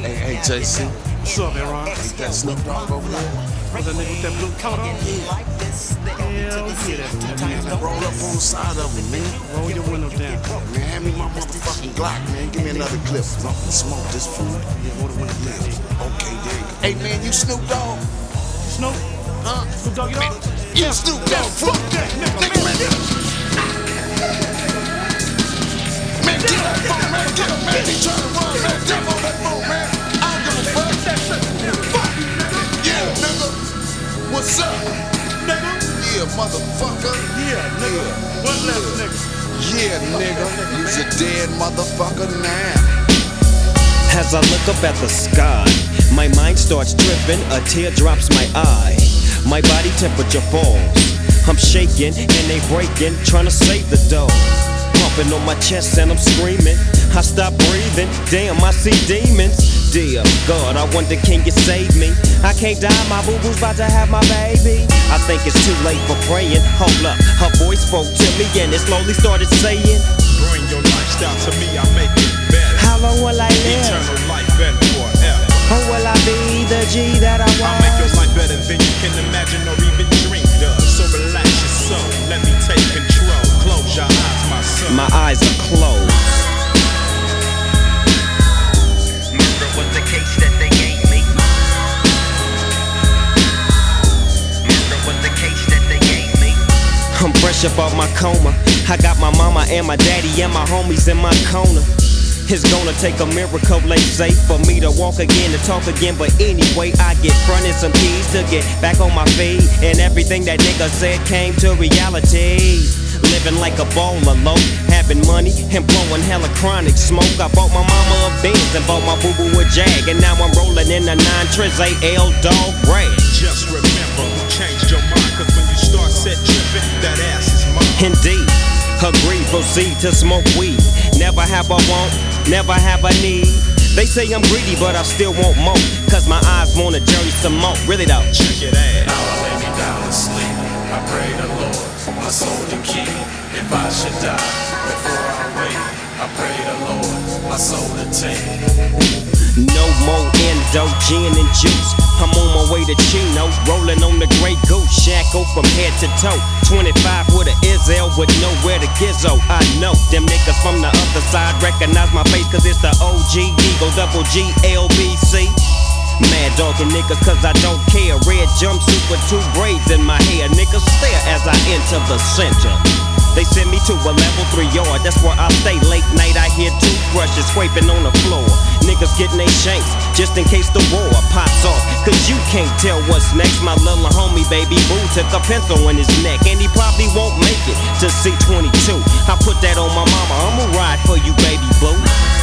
Hey, hey, JC. What's up, Aaron? Ain't that Snoop Dogg over there? What's that nigga with that blue coat on? Hell yeah, that nigga. Roll up on the side of him, man. Roll your window down. Man, hand me my motherfucking Glock, man. Give me another clip. Smoke, smoke this food. Yeah, roll the window down. Okay, there you go. Hey, man, you Snoop Dogg? Snoop? Huh? Snoop Doggy Dogg? You Snoop Dogg? Fuck that, nigga, man. As I look up at the sky, my mind starts tripping, a tear drops my eye. My body temperature falls. I'm shaking and they breaking, trying to save the dough. Pumping on my chest and I'm screaming. I stop breathing, damn, I see demons. Dear God, I wonder can you save me? I can't die, my boo boo's about to have my baby. I think it's too late for praying. Hold up, her voice spoke to me and it slowly started saying, Bring your lifestyle to me, I make it better. How long will I live? Eternal life better forever. Or will I be the G that I I'll make your life better than you can imagine or even dream of. So relax your soul, let me take control. Close your eyes, my eyes are closed. Murder was the case that they gave me. Murder was the case that they gave me. I'm fresh up off my coma. I got my mama and my daddy and my homies in my corner. It's gonna take a miracle, they say, for me to walk again, to talk again. But anyway, I get fronted some keys to get back on my feet. And everything that nigga said came to reality. Living like a baller low, having money and blowing hella chronic smoke. I bought my mama a Benz and bought my boo boo a Jag. And now I'm rolling in a 9 Triz AL dog rag. Just remember who changed your mind. Cause when you start set tripping, that ass is mine. Indeed, agree, proceed to smoke weed. Never have a want, never have a need. They say I'm greedy, but I still want more. Cause my eyes want a journey some more. Really though. Check it out. Soul. If I should die before I wake, I pray the Lord, my soul to take. No more endo, gin and juice. I'm on my way to Chino, rolling on the Grey Goose. Shackle from head to toe. 25 with a Izzel with nowhere to gizzo. I know them niggas from the other side recognize my face cause it's the OG Eagle double G LBC. Mad dogging niggas cause I don't care. Red jumpsuit with two braids in my hair. Niggas stare as I enter the center. They send me to a level three yard, that's where I stay. Late night, I hear toothbrushes scraping on the floor. Niggas getting they shanks just in case the war pops off. Cause you can't tell what's next. My little homie, baby boo, took a pencil in his neck, and he probably won't make it to C22. I put that on my mama, I'ma ride for you, baby boo.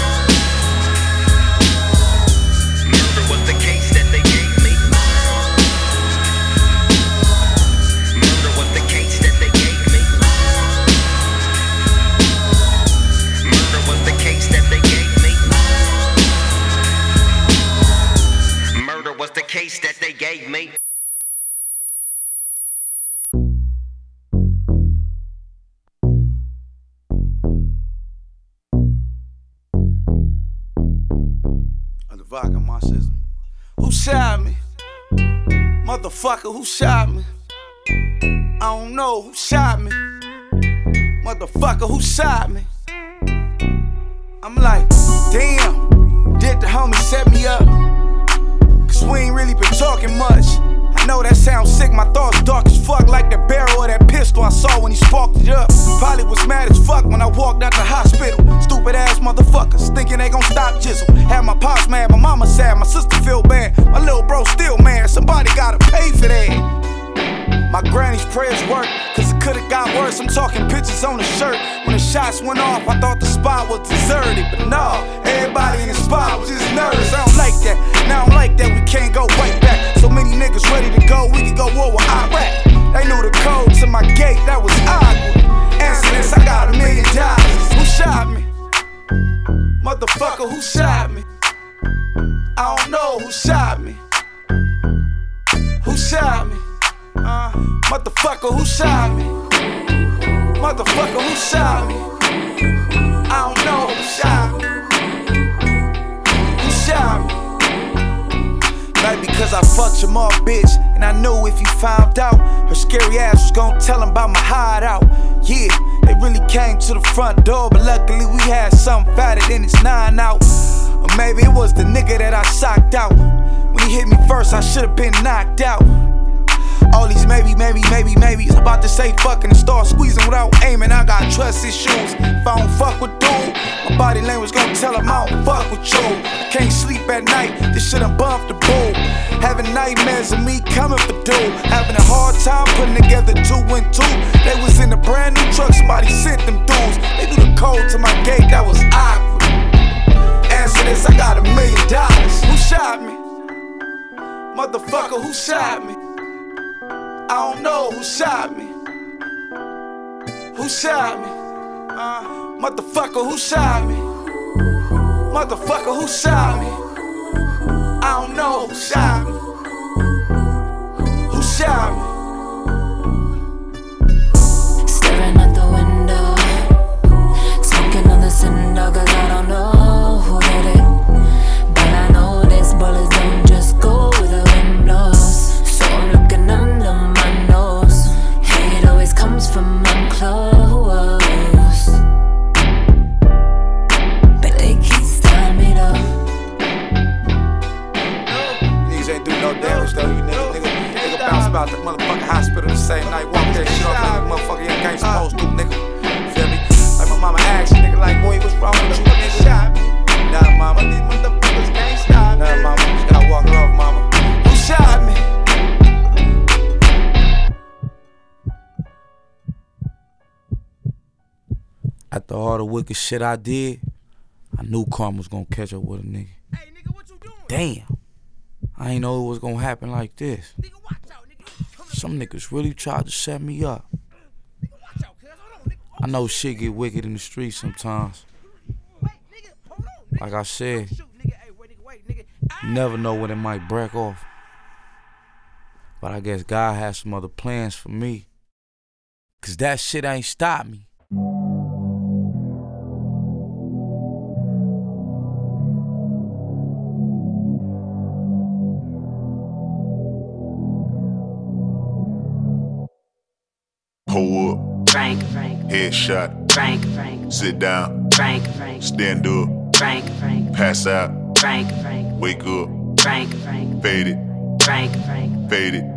Who shot me? Motherfucker, who shot me? I don't know who shot me. Motherfucker, who shot me? I'm like, damn, did the homie set me up? Cause we ain't really been talking much. Know that sounds sick, my thoughts dark as fuck, like the barrel of that pistol I saw when he sparked it up. Probably was mad as fuck when I walked out the hospital. Stupid ass motherfuckers, thinking they gon' stop Jizzle. Had my pops mad, my mama sad, my sister feel bad. My little bro still mad, somebody gotta pay for that. My granny's prayers work, cause it could've got worse. I'm talking pictures on the shirt. When the shots went off, I thought the spot was deserted. But no, everybody in the spot was just nervous. I don't like that. Now I don't like that we can't go right back. So many niggas ready to go, we can go war with Iraq. They knew the code to my gate, that was awkward. Answer this, I got a million dollars. Who shot me? Motherfucker, who shot me? I don't know who shot me. Who shot me? Uh, motherfucker, who shot me? Motherfucker, who shot me? I don't know who shot me. Who shot me? because I fucked your mom, bitch. And I knew if you found out, her scary ass was gonna tell him about my hideout. Yeah, they really came to the front door, but luckily we had something fatter than it's nine out. Or maybe it was the nigga that I socked out. When he hit me first, I should've been knocked out. All these maybe, maybe, maybe, maybes. About to say fucking and start squeezing without aiming. I got trust issues. If I don't fuck with dude, my body language gonna tell him I don't fuck with you. Can't sleep at night, this shit bumped the bull. Having nightmares of me coming for dude. Having a hard time putting together two and two. They was in a brand new truck, somebody sent them dudes. They threw the code to my gate, that was awkward. Answer this, I got a million dollars. Who shot me? Motherfucker, who shot me? I don't know who shot me. Who shot me? Uh, motherfucker, who shot me? Motherfucker, who shot me? I don't know who shot me. Who shot me? Wicked shit I did, I knew karma was gonna catch up with a nigga. Hey, nigga, what you doing? Damn. I ain't know it was gonna happen like this. Nigga, watch out, nigga. Some niggas really tried to set me up. nigga, out, on. I know shit get wicked in the streets sometimes. Wait, on. Like I said, Shoot. Hey, wait, wait, ah. you never know when it might break off. But I guess God has some other plans for me. Cause that shit ain't stopped me. Frank, headshot, Frank, Frank, sit down, Frank, Frank, stand up, Frank, Frank, pass out, Frank, Frank, wake up, Frank, Frank, fade it, Frank, Frank, fade it.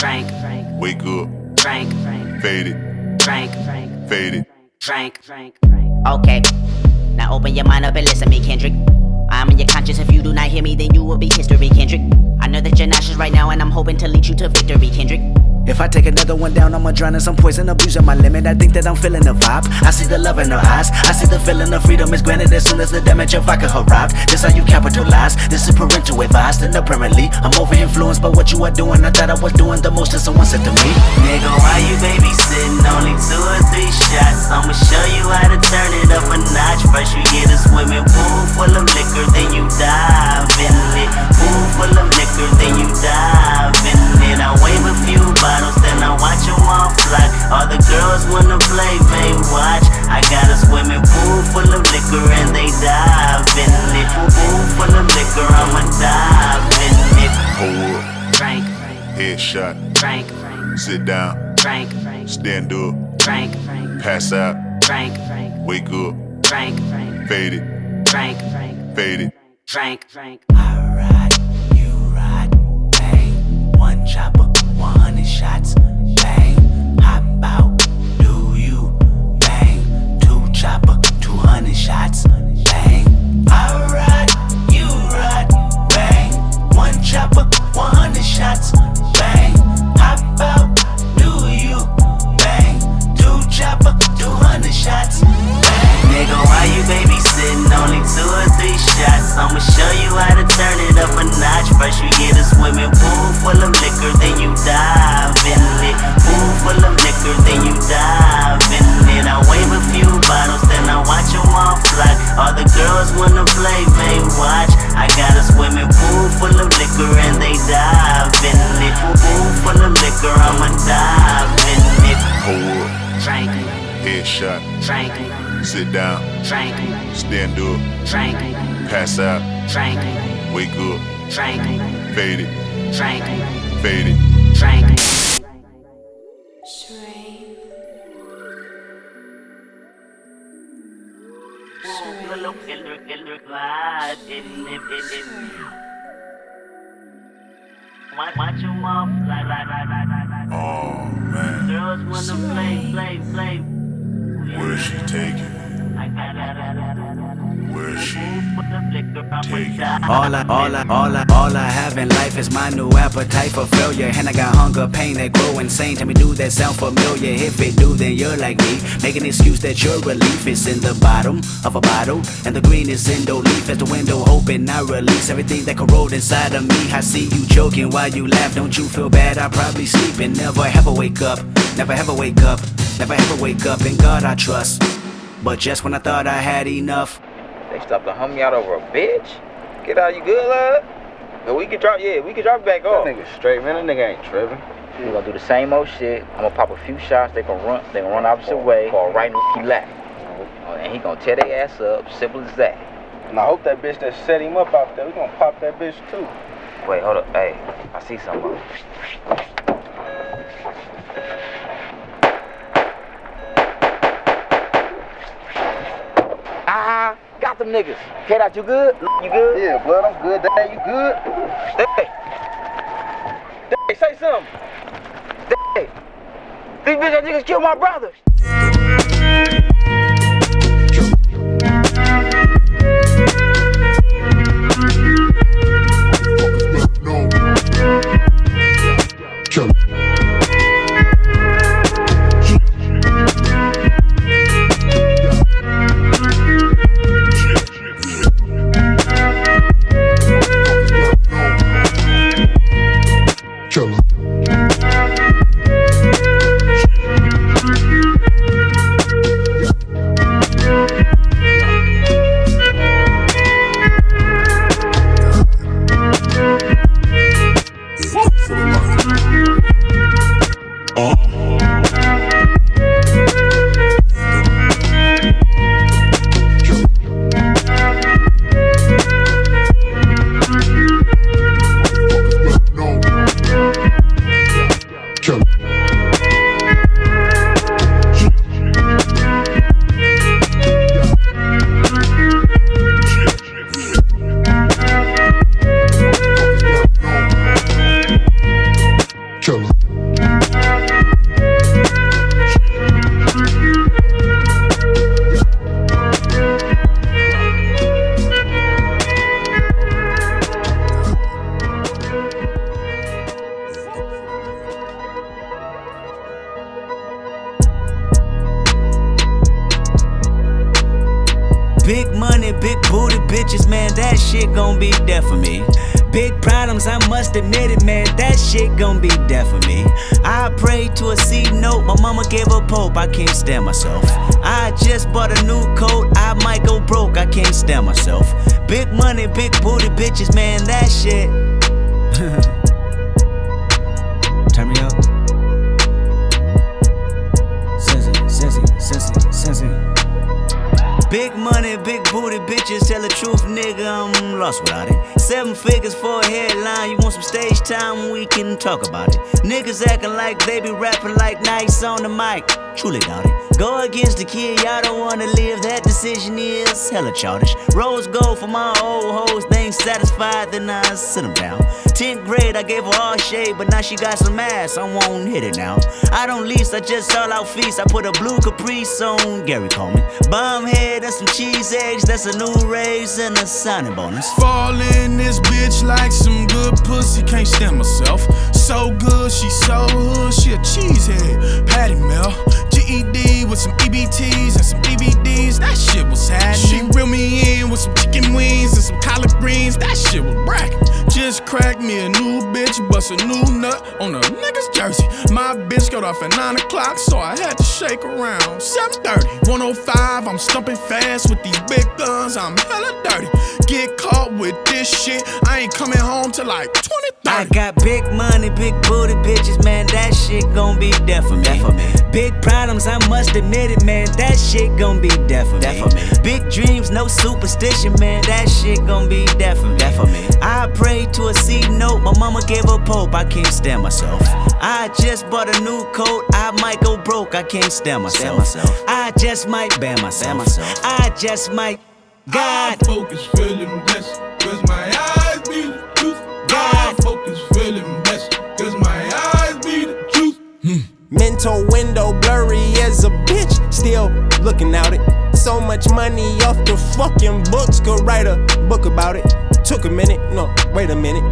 Frank, Frank, wake up, Frank, Frank, fade it, Frank, Frank, fade it. Frank, Frank, Frank. Okay, now open your mind up and listen to me, Kendrick. I'm in your conscience. If you do not hear me, then you will be history, Kendrick. I know If I take another one down, I'ma drown in some poison, abusing my limit. I think that I'm feeling the vibe. I see the love in her eyes. I see the feeling of freedom is granted as soon as the damage of vodka arrived. This how you capitalize. This is parental advice. and apparently I'm over influenced by what you are doing. I thought I was doing the most, and someone said to me, Nigga, why you babysitting? Only two or three shots. I'ma show you how to turn it up a notch. First you get a swimming pool full of liquor, then you dive in it. Pool full of liquor, then you dive in it. I wave a few bottles, then I watch them all fly. All the girls wanna play, they watch. I got a swimming pool full of liquor and they dive in it. Pool full of liquor, I'ma dive in it. Pull up, Frank, headshot, Frank, sit down, Frank, stand up, Frank, pass out, Frank, wake up, Frank, Frank, fade it, Frank, Frank, fade it. Frank, Frank. Watch your mouth, like, like, like, like, like, like. Oh man, Girls wanna play, play, play. where's she taking? Where's she taking? All I, all I, all I, all I have in life is my new appetite for failure. And I got hunger, pain that grow insane. Tell me, do that sound familiar? If it do, like me. Make an excuse that your relief is in the bottom of a bottle. And the green is in the leaf as the window open. I release everything that corrode inside of me. I see you joking while you laugh. Don't you feel bad? I probably sleep and never ever wake up. Never ever wake up. Never ever wake up. In God I trust. But just when I thought I had enough. They stopped to hum me out over a bitch. Get out, you good, lad? But we can drop, yeah, we can drop back off. That nigga straight, man. That nigga ain't tripping. We gonna do the same old shit. I'm gonna pop a few shots. They gonna run. They gonna run opposite way. Fall right in the lap. And he gonna tear their ass up. Simple as that. And I hope that bitch that set him up out there, we gonna pop that bitch too. Wait, hold up. Hey, I see something. Ah, got them niggas. Get out, you good? You good? Yeah, blood, I'm good. Dad, you good? Hey, hey, say something. These bitch niggas killed my brother. Big bitches, man, that shit gon' be death for me. Big problems, I must admit it, man, that shit gon' be death for me. I prayed to a C note, my mama gave a pope, I can't stand myself. I just bought a new coat, I might go broke, I can't stand myself. Big money, big booty bitches, man, that shit. Big money, big booty bitches, tell the truth, nigga, I'm lost without it. Seven figures for a headline, you want some stage time, we can talk about it. Niggas acting like they be rapping like nice on the mic, truly doubt it. Go against the kid, y'all don't wanna live, that decision is hella childish. Rose gold for my old hoes, they ain't satisfied, then I sit them down. 10th grade, I gave her all shade, but now she got some ass, I won't hit it now. I don't lease, I just all out feast, I put a blue caprice on Gary Coleman. Bomb head and some cheese eggs, that's a new raise and a signing bonus. Fall in this bitch like some good pussy, can't stand myself. So good, she so hood, she a cheesehead. Patty Mel, GED with some EBTs and some DVDs, that shit was happening. She reeled me in with some chicken wings and some collard greens, that shit was bracket. Just cracked me a new bitch, bust a new nut on a nigga's jersey. My bitch got off at 9 o'clock, so I had to shake around. 7.30, 105, I'm stumping fast with these big guns, I'm hella dirty. Get caught with this shit, I ain't coming home till like 2030. I got big money, big booty bitches, man, that shit gon' be death for me. Death for me. Big problems, I must admit it, man. That shit gon' be death for Death me. for me. Big dreams, no superstition, man. That shit gon' be death for me. Death for me. I prayed to a C note, my mama gave up hope. I can't stand myself. I just bought a new coat, I might go broke. I can't stand myself. myself. I just might ban myself. myself. I just might. God. I focus feeling blessed, cause my eyes be the truth. I focus cause my eyes be the truth. Mental window blurry as a bitch, still looking out it. So much money off the fucking books, could write a book about it. Took a minute, no, wait a minute.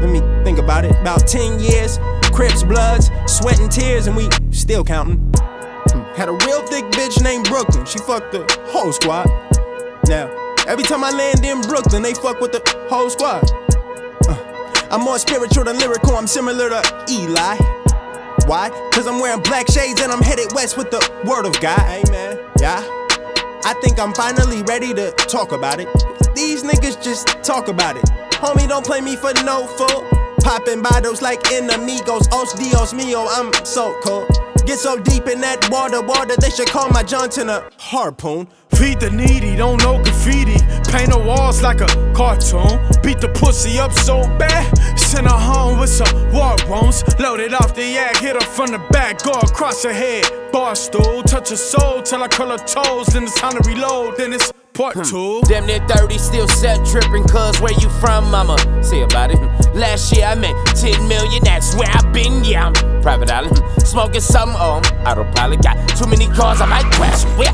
Let me think about it. About 10 years, Crips, Bloods, sweat and tears, and we still counting. Hmm, Had a real thick bitch named Brooklyn, she fucked the whole squad. Now, every time I land in Brooklyn, they fuck with the whole squad. Uh, I'm more spiritual than lyrical, I'm similar to Eli. Why? Cause I'm wearing black shades and I'm headed west with the word of God. Amen. Yeah. I think I'm finally ready to talk about it. These niggas just talk about it. Homie, don't play me for no fool. Popping bottles like enemigos. Os Dios mío, I'm so cold. Get so deep in that water, water, they should call my Johnson a harpoon. Feed the needy, don't know graffiti. Paint the walls like a cartoon. Beat the pussy up so bad. Send her home with some war wounds. Loaded off the yak, hit her from the back, go across her head. Bar stool, touch her soul till I curl her toes. Then it's time to reload, then it's part hmm. two. Damn near 30, still set tripping, cuz where you from, mama? Say about it. Hmm. Last year I made 10 million, that's where i been, yeah. I'm private island. Smoking some, um, autopilot. Got too many cars, I might crash. Where?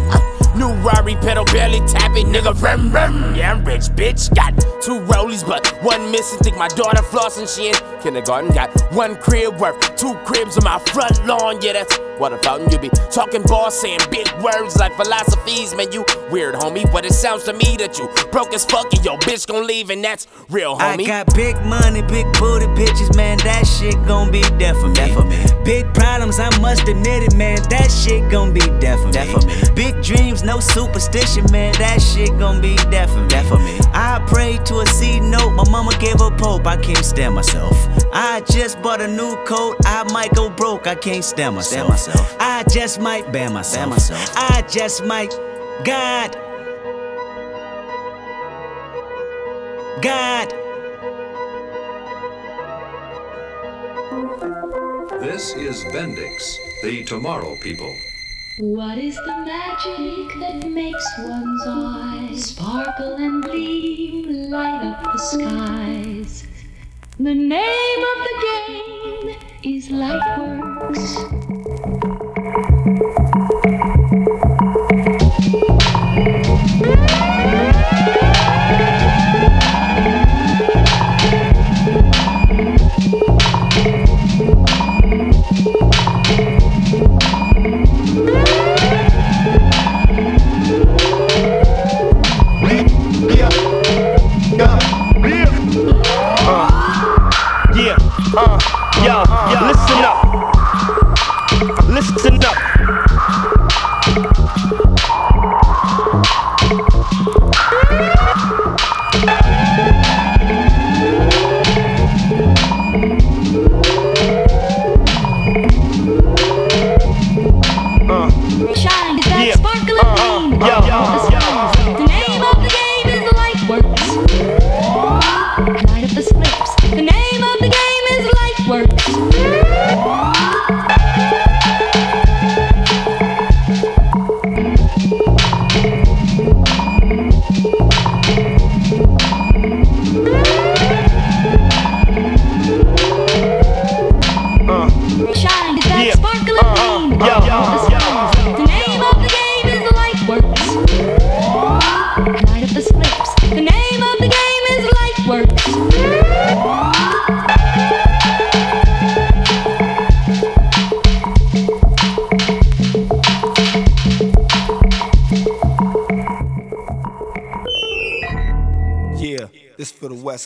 New Rari pedal barely tapping, nigga. Rum, rum. Yeah, I'm rich, bitch. Got two rollies, but one missing. Think my daughter flossing, she in kindergarten. Got one crib worth two cribs on my front lawn. Yeah, that's what a fountain you be talking boss, saying big words like philosophies. Man, you weird, homie. But it sounds to me that you broke as fuck and your bitch gon' leave, and that's real, homie. I got big money, big booty bitches, man. That shit gon' be death for me. Death for me. Big problems, I must admit it, man. That shit gon' be death for Death me. for me. Big dreams, no superstition, man. That shit gon' be death for me. Death for me. I prayed to a C note, my mama gave up hope. I can't stand myself. I just bought a new coat, I might go broke. I can't stand myself. Myself. I just might ban myself. Ban myself. I just might. God. God. This is Bendix, the Tomorrow People. What is the magic that makes one's eyes sparkle and gleam, light up the skies? The name of the game is Lightworks.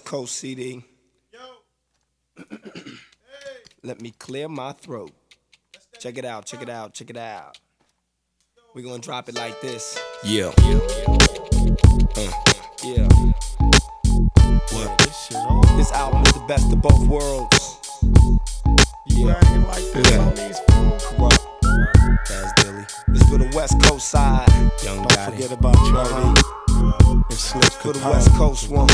Coast CD. Hey. Let me clear my throat. Check it out, check it out, check it out. We're gonna drop it like this. Yeah. Yeah. Uh, yeah. What? This, album is the best of both worlds. Yeah. Yeah. That's Dilly. This for the West Coast side. Young Don't forget about Charlie. Uh-huh. For the West Coast one.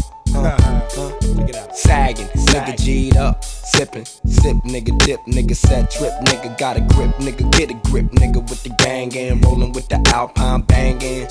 Uh, uh, check it out. Sagging, nigga G'd up, sipping, sip, nigga dip, nigga set trip, nigga got a grip, nigga get a grip, nigga with the gang and rolling with the Alpine banging.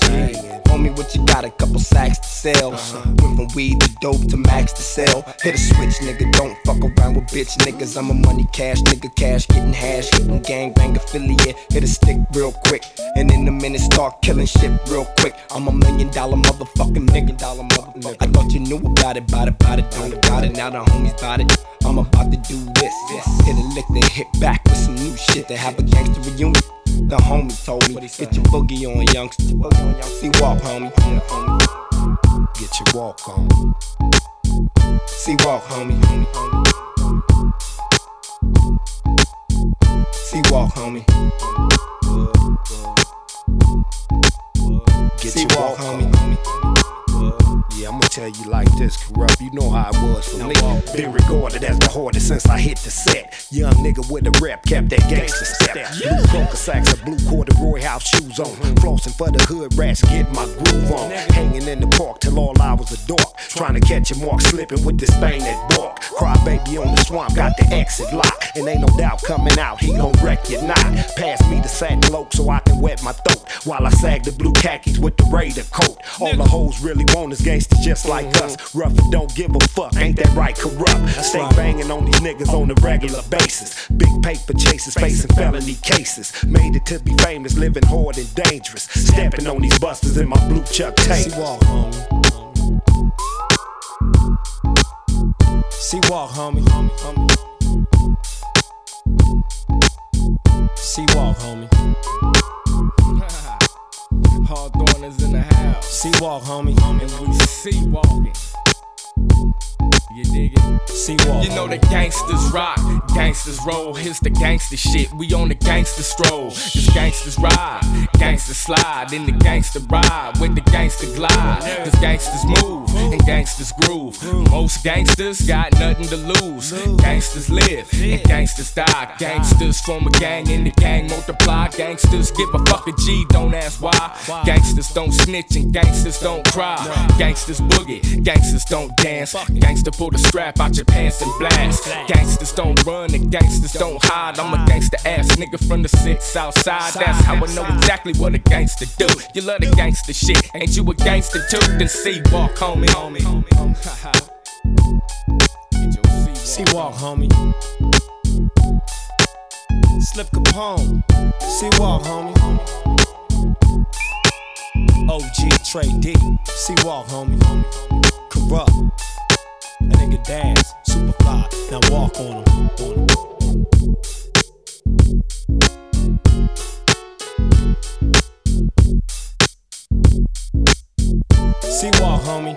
Homie, what you got? A couple sacks to sell. Uh-huh. Went from weed to dope to max to sell. Hit a switch, nigga, don't fuck around with bitch niggas. I'm a money cash nigga, cash getting hash, hitting gang bang affiliate. Hit a stick real quick, and in a minute start killing shit real quick. I'm a million dollar motherfucking nigga, dollar motherfucker. I thought you knew about it, about it, about it, don't got it. Now the homies about it. I'm about to do this. Hit a lick, then hit back with some new shit to have a gangster reunion. The homie told me, get your boogie on, youngster. See walk, homie. Get your walk on. See walk, homie. See walk, homie. Get See your walk, walk homie. Yeah, I'ma tell you like this, Kurupt. You know how it was for me. Been regarded as the hardest since I hit the set. Young nigga with a rep, kept that gangster step. Blue coca sacks and blue corduroy house shoes on. Flossing for the hood rats, get my groove on. Hanging in the park till all hours of dark. Trying to catch a mark, slipping with this thing that bark. Cry baby on the swamp, got the exit lock. And ain't no doubt coming out, he gon' wreck your knot. Pass me the sack cloak so I can wet my throat. While I sag the blue khakis with the Raider coat. All the hoes really want is gangsters just like us. Rough and don't give a fuck, ain't that right, Kurupt? Stay banging on these niggas on a regular basis. Big paper chasers facing felony cases. Made it to be famous, living hard and dangerous. Stepping on these busters in my blue Chuck See tape. walk, homie. See walk, homie. See walk, homie. Hawthorne is in the house. See walk, homie. And we see walking. You dig it? You know the gangsters rock, gangsters roll. Here's the gangster shit. We on the gangster stroll. This gangsters ride, gangsters slide, in the gangster ride with the gangster glide. Cause gangsters move and gangsters groove. Most gangsters got nothing to lose. Gangsters live and gangsters die. Gangsters form a gang and the gang multiply. Gangsters give a fuck a G, don't ask why. Gangsters don't snitch and gangsters don't cry. Gangsters boogie, gangsters don't dance. Gangster pull the strap out your pants and blast. Gangsters don't run and gangsters don't hide. I'm a gangster ass nigga from the six outside. That's how I know exactly what a gangster do. You love the gangster shit, ain't you a gangster too? Then see walk, homie. See walk, homie. Slip Capone. See walk, homie. OG Tray Deee. See walk, homie. Kurupt. That nigga dance. Super fly. Now walk on him. On him. See walk, homie.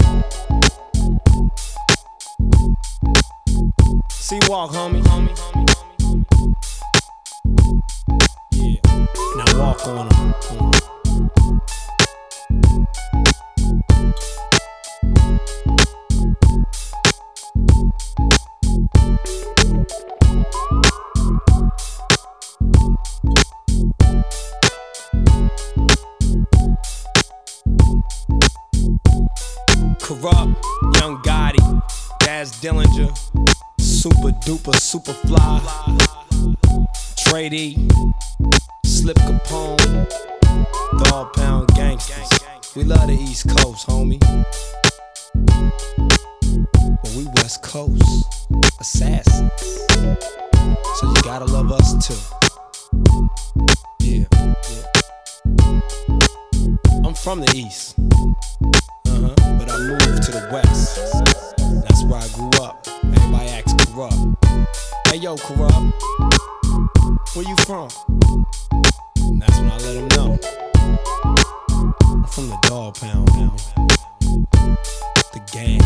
See walk, homie. Yeah. Now walk on him. Kurupt, Young Gotti, Daz Dillinger, Super Duper, Super Fly, D, Slip Capone, Dogg Pound Gangsters. We love the East Coast, homie. But we West Coast assassins. So you gotta love us too. Yeah, yeah. I'm from the East. But I moved to the west. That's where I grew up. Everybody acts corrupt. Hey yo, Kurupt. Where you from? And that's when I let them know. I'm from the Dogg Pound now. The gang.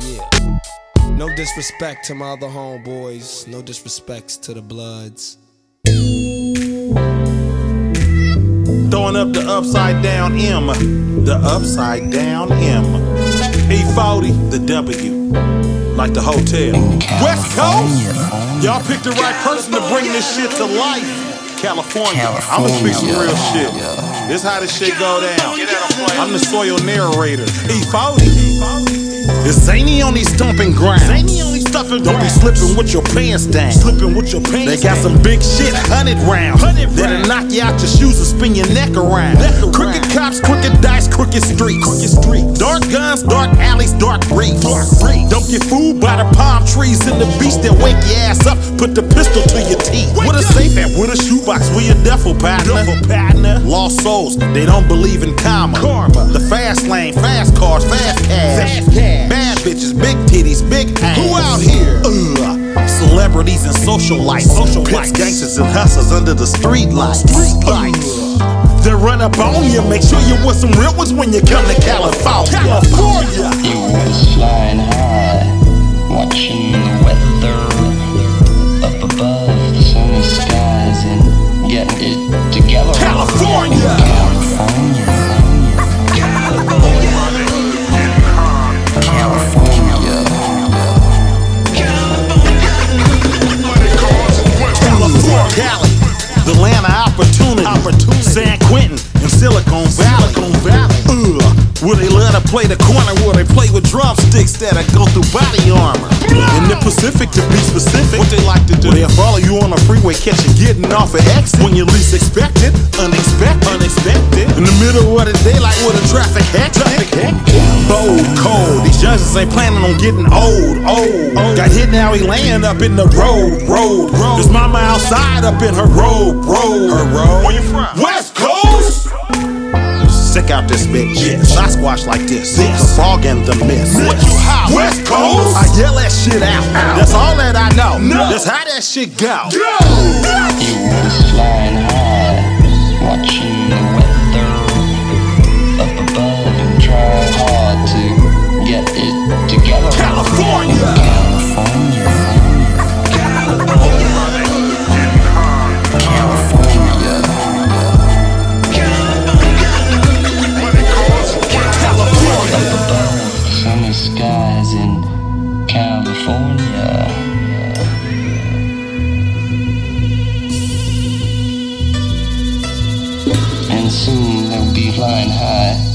Yeah. No disrespect to my other homeboys. No disrespects to the bloods. Throwing up the upside down M. The upside down M. E40, the W. Like the hotel. West Coast? Y'all picked the right person to bring this shit to life. California. I'ma speak some real shit. This how this shit go down. I'm the soil narrator. E40. It's zany on these stomping grounds. Zany on these stuffing Don't be slipping with your pants down. Slipping with your pants They got some big shit, hundred rounds. That'll knock you out your shoes and spin your neck around. Crooked cops, crooked dice, crooked streets. Crooked streets. Dark guns, dark alleys, dark reefs. Dark reefs. Don't get fooled by the palm trees and the beast that wake your ass up. Put the pistol to your teeth. With a safe at, with a shoebox, with your duffel partner. Duffel partner. Lost souls, they don't believe in karma. Karma. The fast lane, fast cars, fast cash. Fast cash. Bad bitches, big titties, big ass. Who out here? Ugh. Celebrities and social lights. Social lights. gangsters and hustlers under the street lights. Street uh, lights. They run up on you, make sure you with some real ones when you come to California. California. You was flying high, watching the weather up above the sunny skies and getting it together. Of opportunity. opportunity. San Quentin and Silicon Valley. Where they let her play the corner where they play with drumsticks that'll go through body armor. In the Pacific, to be specific, what they like to do. Where they follow you on the freeway, catch you getting off at exit when you least expect it. Unexpected, unexpected. In the middle of the daylight with a traffic hectic. Bold, cold. These judges ain't planning on getting old, old. Got hit now, he laying up in the road, road, road. His mama outside up in her robe, robe. Her robe. Where you from? West Coast. Sick out this bitch. Yes. Sasquatch like this. This. The fog and the mist. What you how? West Coast. I yell that shit out. That's all that I know. No. That's how that shit go. You was flying high, watching the weather up above and trying hard to get it together. California. California. Be flying high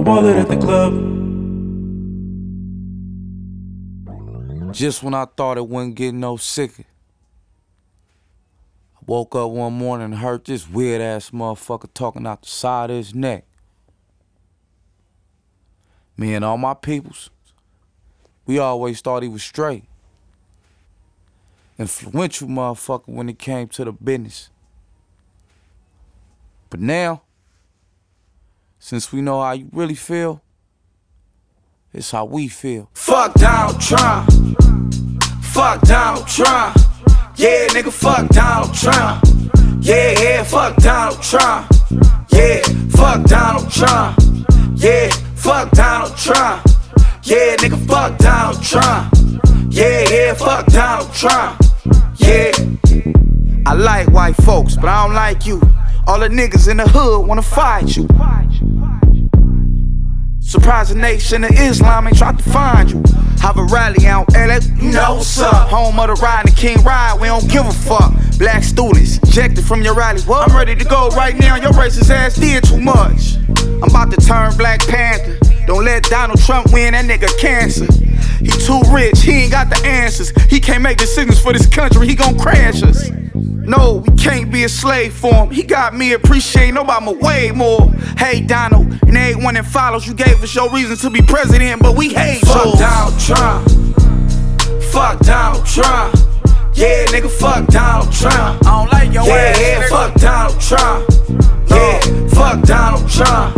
wallet at the club. Just when I thought it wouldn't get no sicker. I woke up one morning and heard this weird ass motherfucker talking out the side of his neck. Me and all my peoples, we always thought he was straight. Influential motherfucker when it came to the business. But now, since we know how you really feel, it's how we feel. Fuck Donald Trump. Fuck Donald Trump. Yeah, nigga, fuck Donald Trump. Yeah, yeah, fuck Donald Trump. Yeah, fuck Donald Trump. Yeah, fuck Donald Trump. Yeah, nigga, fuck Donald Trump. Yeah, yeah, fuck Donald Trump. Yeah. I like white folks, but I don't like you. All the niggas in the hood wanna fight you. Surprise the nation of Islam ain't tried to find you. Have a rally out LA, what's up. Home of the ride and King Ride, we don't give a fuck. Black students ejected from your rally. What? I'm ready to go right now, your racist ass did too much. I'm about to turn Black Panther. Don't let Donald Trump win, that nigga cancer. He too rich, he ain't got the answers. He can't make decisions for this country, he gon' crash us. No, we can't be a slave for him. He got me appreciating Obama way more. Hey, Donald, and everyone that follows, you gave us your reasons to be president, but we hate Fuck. Donald Trump. Fuck Donald Trump. Yeah, nigga, fuck Donald Trump. I don't like your yeah, ass, Yeah, nigga. fuck Donald Trump. Yeah, fuck Donald Trump.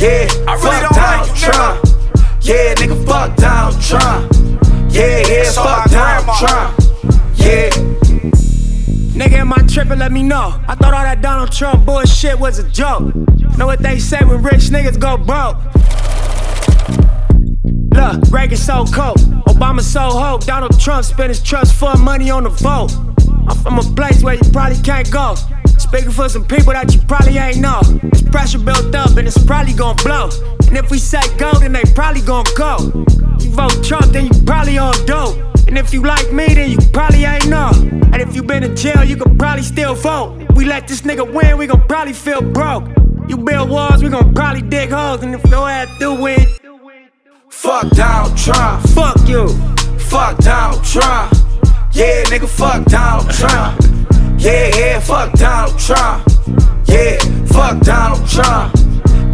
Yeah, I really fuck don't like Donald you, Trump. Yeah, nigga, fuck Donald Trump. Yeah, yeah, That's fuck Donald. Trump. Yeah. Nigga, am I tripping? Let me know. I thought all that Donald Trump bullshit was a joke. Know what they say when rich niggas go broke? Look, Reagan so cold, Obama so hope. Donald Trump spent his trust fund money on the vote. I'm from a place where you probably can't go. Speaking for some people that you probably ain't know. There's pressure built up and it's probably gonna blow. And if we say go, then they probably gonna go. You vote Trump, then you probably on dope. And if you like me, then you probably ain't know. And if you been in jail, you could probably still vote. We let this nigga win, we gon' probably feel broke. You build walls, we gon' probably dig holes. And if your ass do win, Fuck Donald Trump. fuck you. Fuck Donald Trump. Yeah, nigga, fuck Donald Trump. Yeah, yeah, fuck Donald Trump. Yeah, fuck Donald Trump.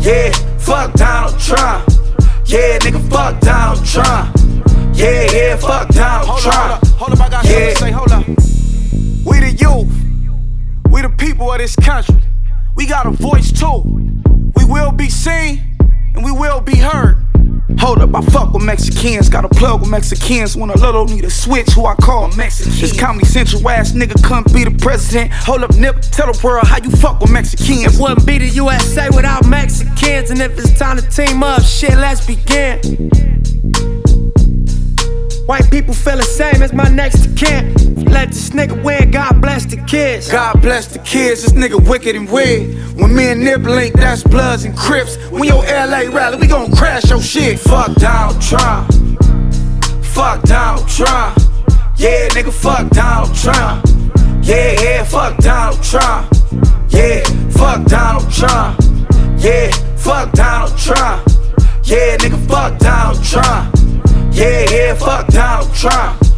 Yeah, fuck Donald Trump. Yeah, nigga, fuck Donald Trump. Yeah, yeah, fuck Donald Trump. Hold up, I got something Yeah. to say. Hold up. We the youth. We the people of this country. We got a voice too. We will be seen and we will be heard. Hold up, I fuck with Mexicans. Got a plug with Mexicans. When a little need a switch, who I call Mexican. This Comedy Central ass nigga couldn't be the president. Hold up, Nip, tell the world how you fuck with Mexicans. It wouldn't be the USA without Mexicans. And if it's time to team up, shit, let's begin. White people feel the same as my next kin. Let this nigga win, God bless the kids. God bless the kids, this nigga wicked and weird. When me and Nip link, that's Bloods and Crips. When your LA rally, we gon' crash your shit. Fuck Donald Trump. Fuck Donald Trump. Yeah, nigga, fuck Donald Trump. Yeah, yeah, fuck Donald Trump. Yeah, fuck Donald Trump. Yeah, fuck Donald Trump. Yeah, nigga, fuck Donald Trump. Yeah, yeah, fuck Donald Trump.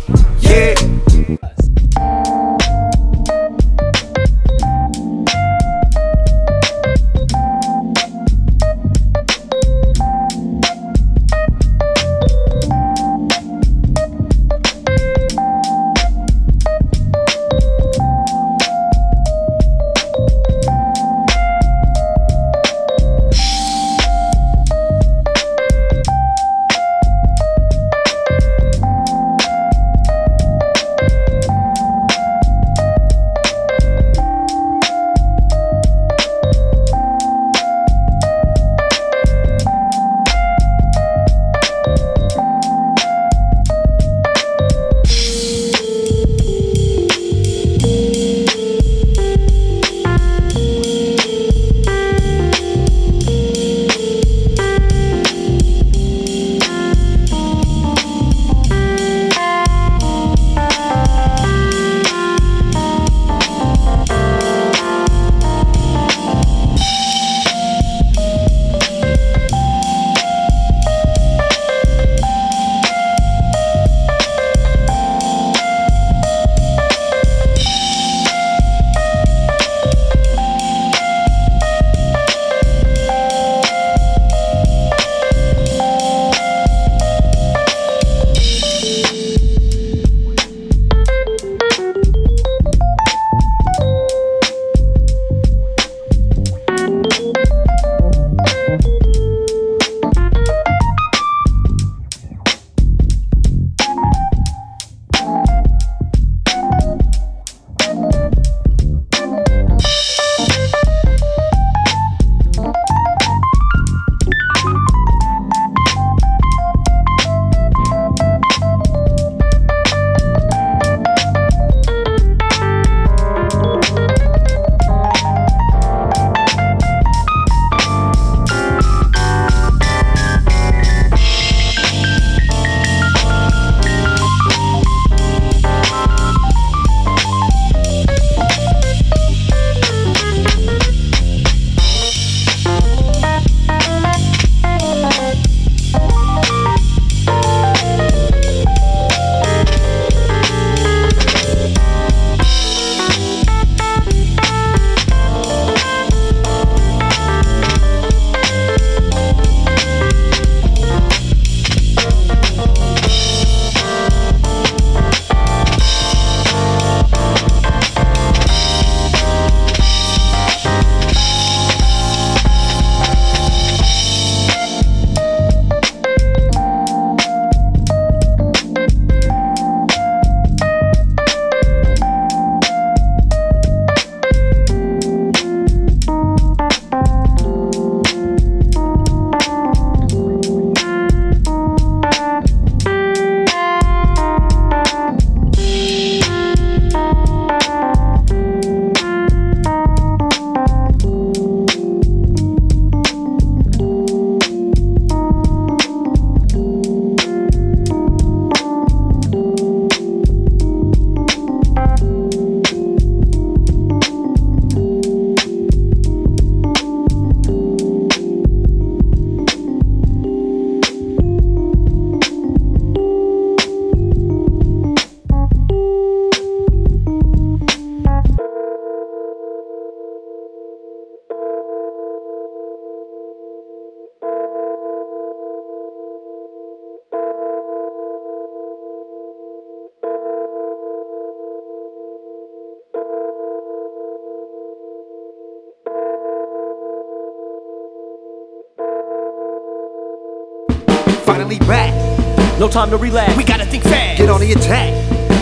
No time to relax. We gotta think fast. Get on the attack.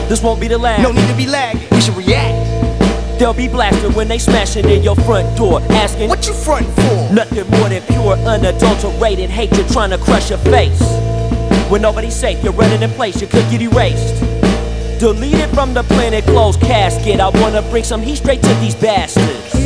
This won't be the last. No need to be lagging. We should react. They'll be blasted when they smashing in your front door, asking What you frontin' for? Nothing more than pure, unadulterated hatred trying to crush your face. When nobody's safe, you're running in place, you could get erased. Deleted from the planet, closed casket. I wanna bring some heat straight to these bastards.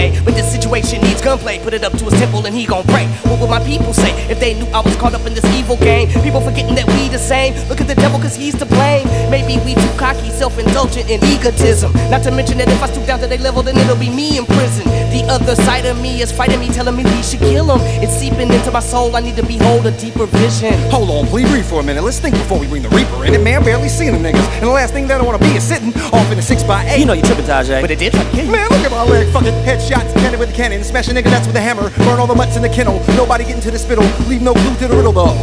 Day. But this situation needs gunplay. Put it up to his temple and he gon' pray. What would my people say if they knew I was caught up in this evil game? People forgetting that we the same. Look at the devil cause he's to blame. Maybe we too cocky, self-indulgent in egotism. Not to mention that if I stoop down to their level, then it'll be me. The other side of me is fighting me, telling me we should kill him. It's seeping into my soul. I need to behold a deeper vision. Hold on, please breathe for a minute. Let's think before we bring the Reaper in. it, man, barely seeing them niggas. And the last thing that I wanna be is sitting off in a six by eight. You know you tripping, Tajay. But it did try to kill you. Man, look at my leg. Fucking headshots, cannon with a cannon. Smash a nigga nuts with a hammer. Burn all the mutts in the kennel. Nobody getting to the spittle. Leave no clue to the riddle though.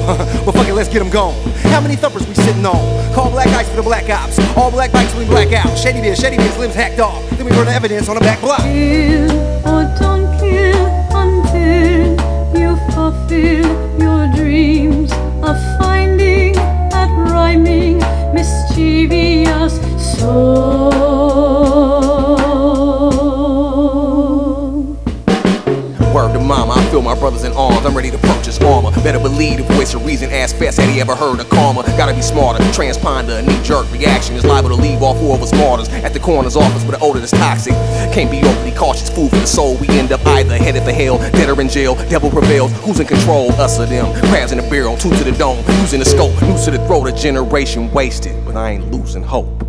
but fuck it, let's get them gone. How many thumpers we sitting on? Call black ice for the black ops. All black bikes we black out. Shady beer, shady beer's limbs hacked off. Then we burn the evidence on the back block. Kill or don't kill until you fulfill your dreams of finding that rhyming, mischievous soul. Word to mama, I feel my brothers in arms. I'm ready to purchase armor. Better believe the voice of reason Ask fast had he ever heard of karma. Gotta be smarter. Transponder, a knee jerk reaction is liable to leave all four of us martyrs at the coroner's office with an odor that's toxic. Can't be overly cautious, food for the soul. We end up either headed for hell, dead or in jail. Devil prevails. Who's in control? Us or them? Crabs in the barrel, two to the dome, using the scope, noose to the throat. A generation wasted, but I ain't losing hope.